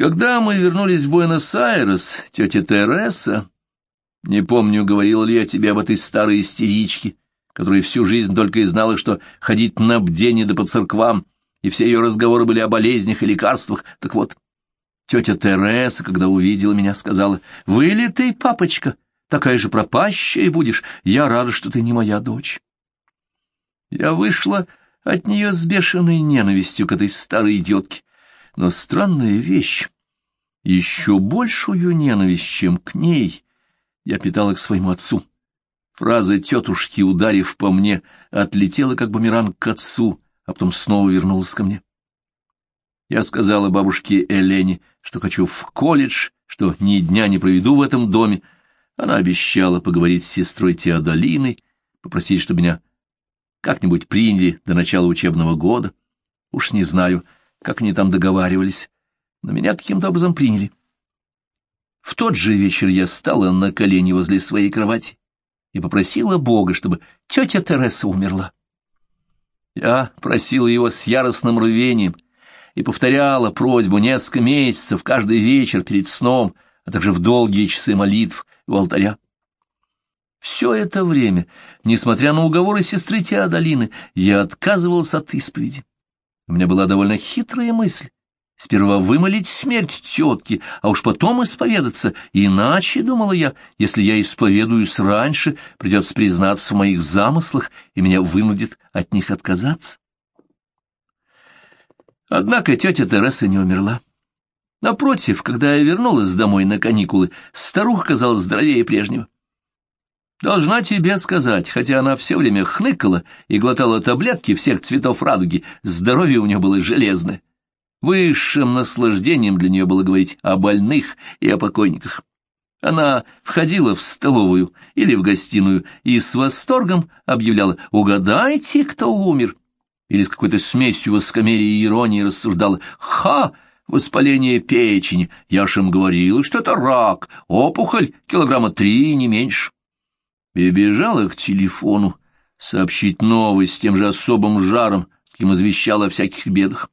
Когда мы вернулись в Буэнос-Айрес, тетя Тереса, не помню, говорила ли я тебе об этой старой истеричке, которая всю жизнь только и знала, что ходить на бдение да по церквам, и все ее разговоры были о болезнях и лекарствах. Так вот, тетя Тереса, когда увидела меня, сказала, «Вы ли ты, папочка? Такая же пропащая будешь. Я рада, что ты не моя дочь». Я вышла от нее с бешеной ненавистью к этой старой идиотке. Но странная вещь. Еще большую ненависть, чем к ней, я питала к своему отцу. Фраза тетушки, ударив по мне, отлетела как бумеранг к отцу, а потом снова вернулась ко мне. Я сказала бабушке Элене, что хочу в колледж, что ни дня не проведу в этом доме. Она обещала поговорить с сестрой Теодолиной, попросить, чтобы меня как-нибудь приняли до начала учебного года. Уж не знаю, как они там договаривались, но меня каким-то образом приняли. В тот же вечер я стала на колени возле своей кровати и попросила Бога, чтобы тетя Тереса умерла. Я просила его с яростным рвением и повторяла просьбу несколько месяцев каждый вечер перед сном, а также в долгие часы молитв у алтаря. Все это время, несмотря на уговоры сестры Теодолины, я отказывался от исповеди. У меня была довольно хитрая мысль. Сперва вымолить смерть тетки, а уж потом исповедаться. Иначе, думала я, если я исповедуюсь раньше, придется признаться в моих замыслах, и меня вынудит от них отказаться. Однако тетя Тереса не умерла. Напротив, когда я вернулась домой на каникулы, старуха казалась здоровее прежнего. Должна тебе сказать, хотя она все время хныкала и глотала таблетки всех цветов радуги, здоровье у нее было железное. Высшим наслаждением для нее было говорить о больных и о покойниках. Она входила в столовую или в гостиную и с восторгом объявляла «Угадайте, кто умер!» Или с какой-то смесью воскомерия и иронии рассуждала «Ха!» Воспаление печени. Я ж им говорила, что это рак, опухоль, килограмма три, не меньше и бежала к телефону сообщить новость с тем же особым жаром, с каким извещала о всяких бедах.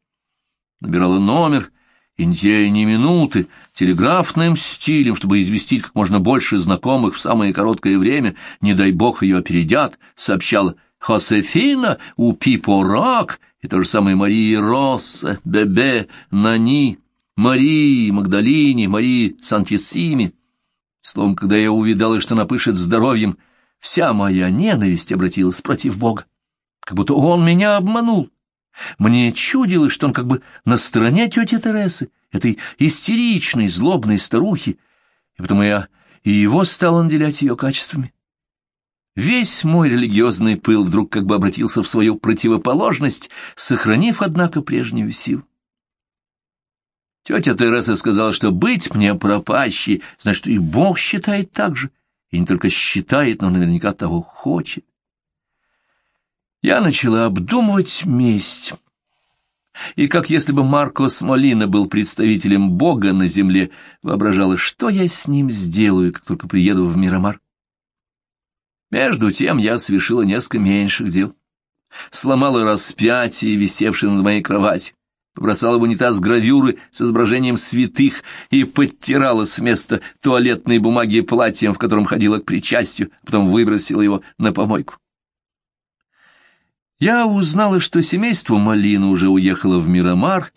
Набирала номер и, не ни минуты, телеграфным стилем, чтобы известить как можно больше знакомых в самое короткое время, не дай бог ее опередят, сообщала «Хосефина, у Пипо рак», и то же самое Марии Росса, Бебе, Нани, Марии Магдалине, Марии Сантисиме. Словом, когда я увидала, что напышет здоровьем, Вся моя ненависть обратилась против Бога, как будто он меня обманул. Мне чудилось, что он как бы на стороне тети Тересы, этой истеричной, злобной старухи, и потому я и его стал наделять ее качествами. Весь мой религиозный пыл вдруг как бы обратился в свою противоположность, сохранив, однако, прежнюю силу. Тетя Тереса сказала, что быть мне пропащей, значит, и Бог считает так же, и не только считает, но наверняка того хочет. Я начала обдумывать месть. И как если бы Маркос Молина был представителем Бога на земле, воображала, что я с ним сделаю, как только приеду в Мирамар. Между тем я совершила несколько меньших дел. Сломала распятие, висевшее над моей кроватью побросала в унитаз гравюры с изображением святых и подтирала с места туалетной бумаги платьем, в котором ходила к причастию, а потом выбросила его на помойку. Я узнала, что семейство Малина уже уехало в Мирамар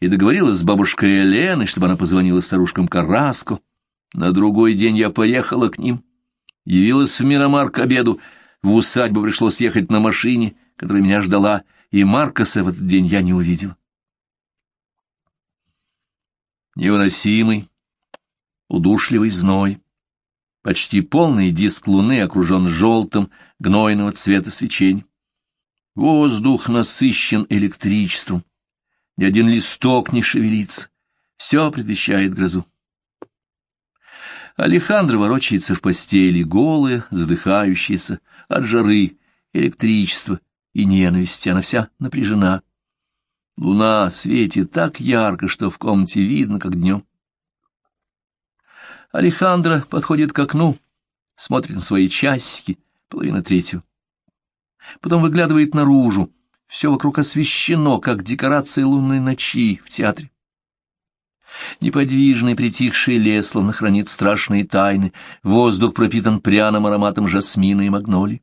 и договорилась с бабушкой Еленой, чтобы она позвонила старушкам Караску. На другой день я поехала к ним, явилась в Мирамар к обеду, в усадьбу пришлось ехать на машине, которая меня ждала, и Маркоса в этот день я не увидела невыносимый, удушливый зной. Почти полный диск луны окружен желтым, гнойного цвета свечень. Воздух насыщен электричеством. Ни один листок не шевелится. Все предвещает грозу. Алехандро ворочается в постели, голая, задыхающаяся, от жары, электричества и ненависти. Она вся напряжена. Луна светит так ярко, что в комнате видно, как днем. Алехандро подходит к окну, смотрит на свои часики, половина третьего. Потом выглядывает наружу. Все вокруг освещено, как декорация лунной ночи в театре. Неподвижный притихший лес словно хранит страшные тайны, воздух пропитан пряным ароматом жасмина и магнолий.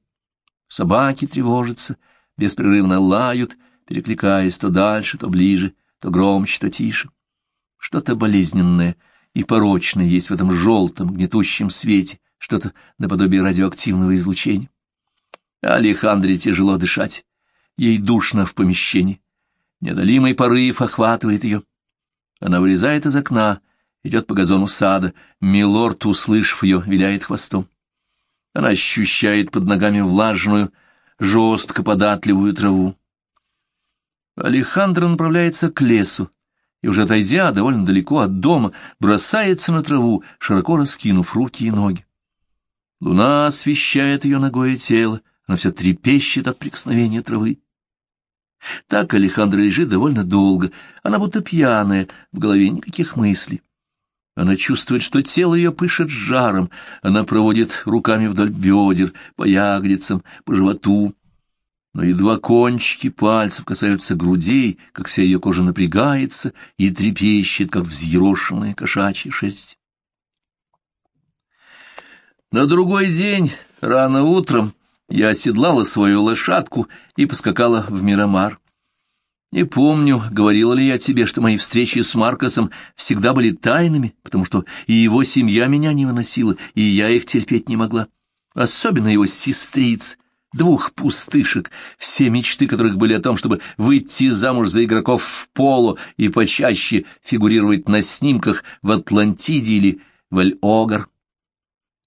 Собаки тревожатся, беспрерывно лают, перекликаясь то дальше, то ближе, то громче, то тише. Что-то болезненное и порочное есть в этом желтом, гнетущем свете, что-то наподобие радиоактивного излучения. Алехандре тяжело дышать, ей душно в помещении. Неодолимый порыв охватывает ее. Она вылезает из окна, идет по газону сада. Милорд, услышав ее, виляет хвостом. Она ощущает под ногами влажную, жестко податливую траву. Алехандро направляется к лесу и, уже отойдя довольно далеко от дома, бросается на траву, широко раскинув руки и ноги. Луна освещает ее ногое тело, она все трепещет от прикосновения травы. Так Алехандра лежит довольно долго, она будто пьяная, в голове никаких мыслей. Она чувствует, что тело ее пышет жаром, она проводит руками вдоль бедер, по ягодицам, по животу. Но едва кончики пальцев касаются грудей, как вся ее кожа напрягается и трепещет, как взъерошенная кошачья шерсть. На другой день, рано утром, я оседлала свою лошадку и поскакала в Мирамар. Не помню, говорила ли я тебе, что мои встречи с Маркосом всегда были тайными, потому что и его семья меня не выносила, и я их терпеть не могла. Особенно его сестриц, двух пустышек, все мечты которых были о том, чтобы выйти замуж за игроков в поло и почаще фигурировать на снимках в Атлантиде или в Эль-Огар.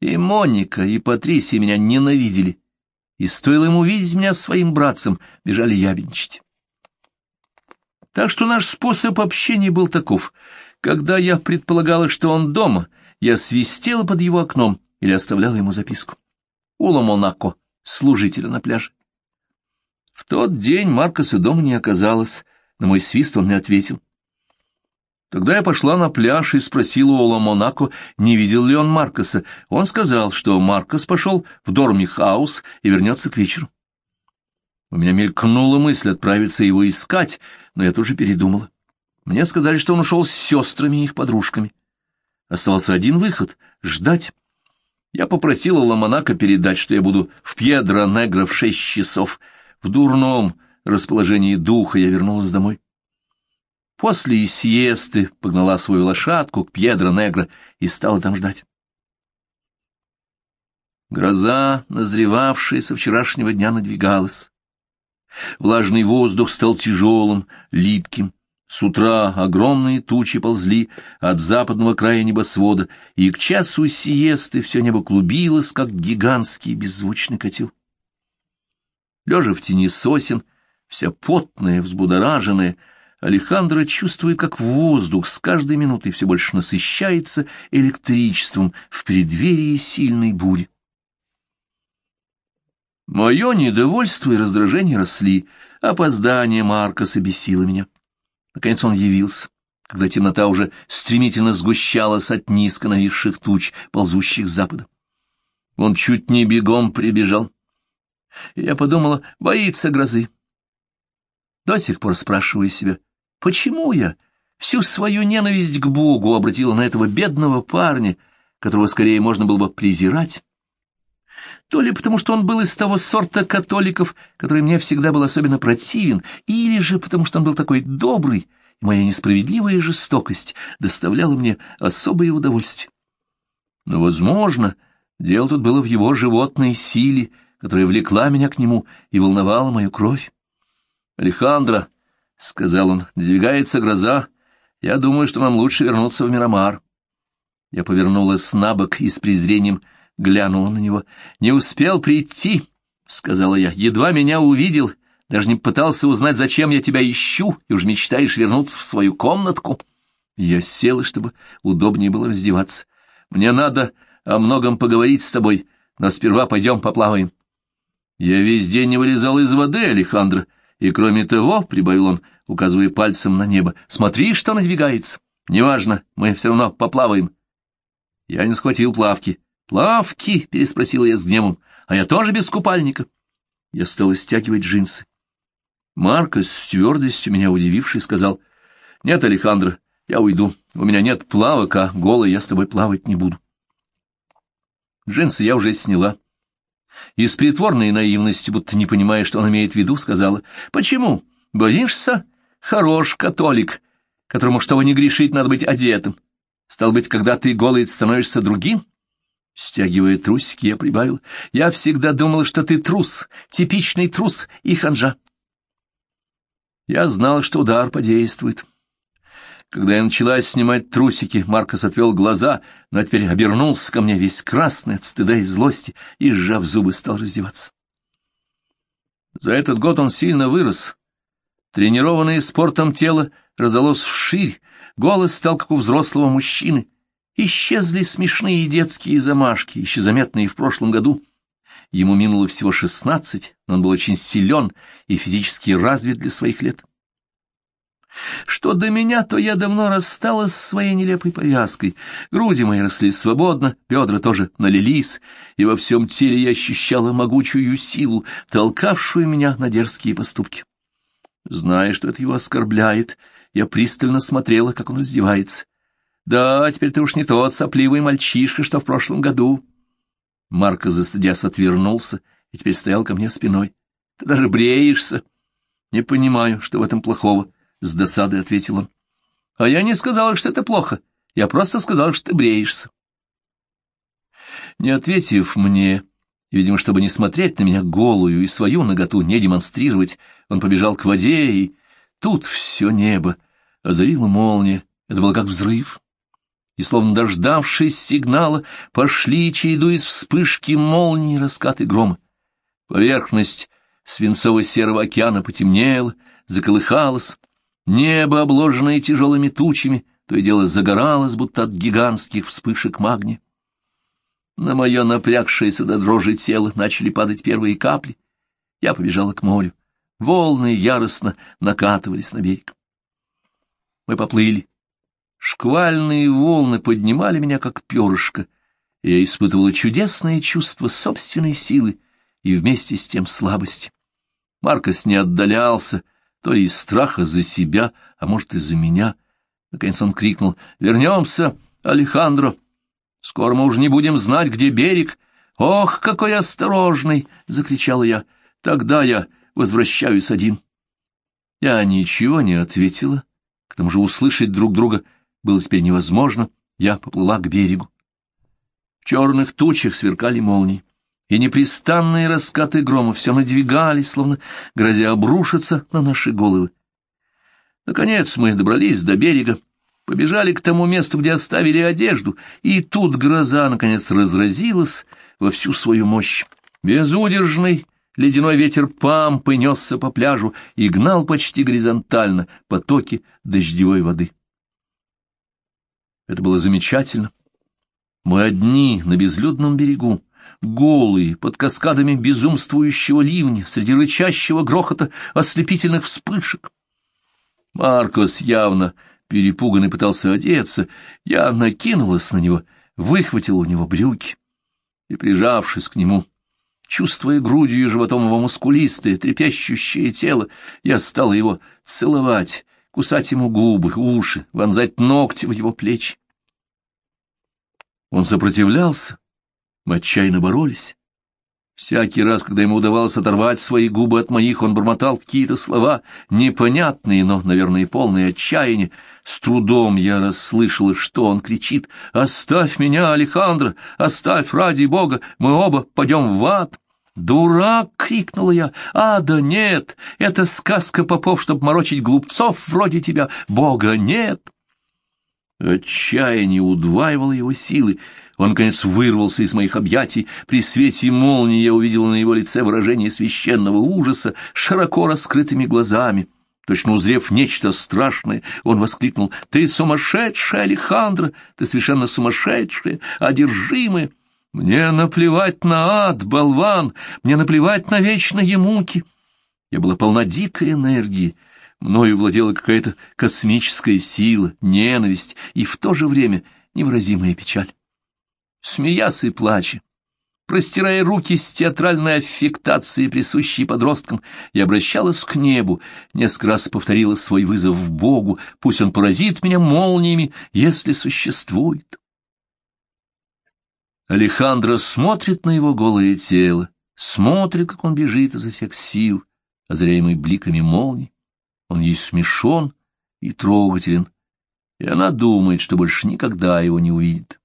И Моника, и Патрисия меня ненавидели, и стоило ему видеть меня своим братцем, бежали ябедничать. Так что наш способ общения был таков. Когда я предполагала, что он дома, я свистела под его окном или оставляла ему записку. Ула Монако, служителя на пляже. В тот день Маркоса дома не оказалось, на мой свист он не ответил. Тогда я пошла на пляж и спросила у Ола Монако, не видел ли он Маркоса. Он сказал, что Маркос пошел в Дормихаус и вернется к вечеру. У меня мелькнула мысль отправиться его искать, но я тоже передумала. Мне сказали, что он ушел с сестрами и их подружками. Оставался один выход — ждать. Я попросила Ламонако передать, что я буду в Пьедро-Негро в шесть часов. В дурном расположении духа я вернулась домой. После сиесты погнала свою лошадку к Пьедро-Негро и стала там ждать. Гроза, назревавшая со вчерашнего дня, надвигалась. Влажный воздух стал тяжелым, липким. С утра огромные тучи ползли от западного края небосвода, и к часу сиесты все небо клубилось, как гигантский беззвучный котел. Лежа в тени сосен, вся потная, взбудораженная, Алехандро чувствует, как воздух с каждой минутой все больше насыщается электричеством в преддверии сильной бури. Мое недовольство и раздражение росли, опоздание Маркоса бесило меня. Наконец он явился, когда темнота уже стремительно сгущалась от низко нависших туч, ползущих с запада. Он чуть не бегом прибежал. Я подумала, боится грозы. До сих пор спрашиваю себя, Почему я всю свою ненависть к Богу обратила на этого бедного парня, которого скорее можно было бы презирать? То ли потому, что он был из того сорта католиков, который мне всегда был особенно противен, или же потому, что он был такой добрый, и моя несправедливая жестокость доставляла мне особое удовольствие. Но, возможно, дело тут было в его животной силе, которая влекла меня к нему и волновала мою кровь. Алехандро — сказал он, — надвигается гроза. Я думаю, что нам лучше вернуться в Мирамар. Я повернулась на бок и с презрением глянула на него. «Не успел прийти», — сказала я, — «едва меня увидел, даже не пытался узнать, зачем я тебя ищу, и уж мечтаешь вернуться в свою комнатку». Я села, чтобы удобнее было раздеваться. «Мне надо о многом поговорить с тобой, но сперва пойдем поплаваем». Я весь день не вылезал из воды, Алехандро, и кроме того, — прибавил он, указывая пальцем на небо, — смотри, что надвигается. Неважно, мы все равно поплаваем. Я не схватил плавки. «Плавки?» — переспросила я с гневом. «А я тоже без купальника». Я стал стягивать джинсы. Маркос с твердостью, меня удививший, сказал, «Нет, Алехандро, я уйду. У меня нет плавок, а голый я с тобой плавать не буду. Джинсы я уже сняла. И с притворной наивностью, будто не понимая, что он имеет в виду, сказала, «Почему? Боишься? Хорош католик, которому, чтобы не грешить, надо быть одетым. Стал быть, когда ты голый, становишься другим?» Стягивая трусики, я прибавил, «Я всегда думала, что ты трус, типичный трус и ханжа». Я знал, что удар подействует. Когда я начала снимать трусики, Маркос отвел глаза, но теперь обернулся ко мне весь красный от стыда и злости и, сжав зубы, стал раздеваться. За этот год он сильно вырос. Тренированное спортом тело раздалось вширь, голос стал как у взрослого мужчины. Исчезли смешные детские замашки, еще заметные в прошлом году. Ему минуло всего шестнадцать, но он был очень силен и физически развит для своих лет. Что до меня, то я давно рассталась с своей нелепой повязкой. Груди мои росли свободно, бедра тоже налились, и во всем теле я ощущала могучую силу, толкавшую меня на дерзкие поступки. Зная, что это его оскорбляет, я пристально смотрела, как он раздевается. «Да, теперь ты уж не тот сопливый мальчишка, что в прошлом году». Марко, застыдясь, отвернулся и теперь стоял ко мне спиной. «Ты даже бреешься». «Не понимаю, что в этом плохого» с досадой ответил он. А я не сказала, что это плохо. Я просто сказала, что ты бреешься. Не ответив мне, видимо, чтобы не смотреть на меня голую и свою наготу не демонстрировать, он побежал к воде, и тут все небо озарила молния. Это было как взрыв. И, словно дождавшись сигнала, пошли, чередуясь вспышки молнии раскаты грома. Поверхность свинцово-серого океана потемнела, заколыхалась, Небо, обложенное тяжелыми тучами, то и дело загоралось, будто от гигантских вспышек магния. На мое напрягшееся до дрожи тело начали падать первые капли. Я побежала к морю. Волны яростно накатывались на берег. Мы поплыли. Шквальные волны поднимали меня, как перышко. Я испытывала чудесное чувство собственной силы и вместе с тем слабости. Маркос не отдалялся, то ли из страха за себя, а может, и за меня. Наконец он крикнул «Вернемся, Алехандро! Скоро мы уже не будем знать, где берег!» «Ох, какой осторожный!» — закричала я. «Тогда я возвращаюсь один». Я ничего не ответила. К тому же услышать друг друга было теперь невозможно. Я поплыла к берегу. В черных тучах сверкали молнии и непрестанные раскаты грома все надвигались, словно грозя обрушиться на наши головы. Наконец мы добрались до берега, побежали к тому месту, где оставили одежду, и тут гроза, наконец, разразилась во всю свою мощь. Безудержный ледяной ветер пампы несся по пляжу и гнал почти горизонтально потоки дождевой воды. Это было замечательно. Мы одни на безлюдном берегу, голые, под каскадами безумствующего ливня, среди рычащего грохота ослепительных вспышек. Маркос явно перепуганный пытался одеться, я накинулась на него, выхватила у него брюки и, прижавшись к нему, чувствуя грудью и животом его мускулистое, трепещущее тело, я стала его целовать, кусать ему губы, уши, вонзать ногти в его плечи. Он сопротивлялся, мы отчаянно боролись. Всякий раз, когда ему удавалось оторвать свои губы от моих, он бормотал какие-то слова, непонятные, но, наверное, полные отчаяния. С трудом я расслышала, что он кричит. «Оставь меня, Алехандро! Оставь, ради бога! Мы оба пойдем в ад!» «Дурак!» — крикнула я. «А, да нет! Это сказка попов, чтобы морочить глупцов вроде тебя! Бога нет!» Отчаяние удваивало его силы. Он, наконец, вырвался из моих объятий. При свете молнии я увидела на его лице выражение священного ужаса, широко раскрытыми глазами. Точно узрев нечто страшное, он воскликнул, «Ты сумасшедшая, Алехандро! Ты совершенно сумасшедшая, одержимая! Мне наплевать на ад, болван! Мне наплевать на вечные муки!» Я была полна дикой энергии, Мною владела какая-то космическая сила, ненависть и в то же время невыразимая печаль. Смеясь и плача, простирая руки с театральной аффектацией, присущей подросткам, и обращалась к небу, несколько раз повторила свой вызов Богу, пусть он поразит меня молниями, если существует. Алехандро смотрит на его голое тело, смотрит, как он бежит изо всех сил, озряемый бликами молний. Он ей смешон и трогателен, и она думает, что больше никогда его не увидит.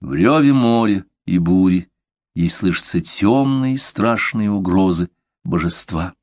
В реве моря и бури ей слышатся темные страшные угрозы божества.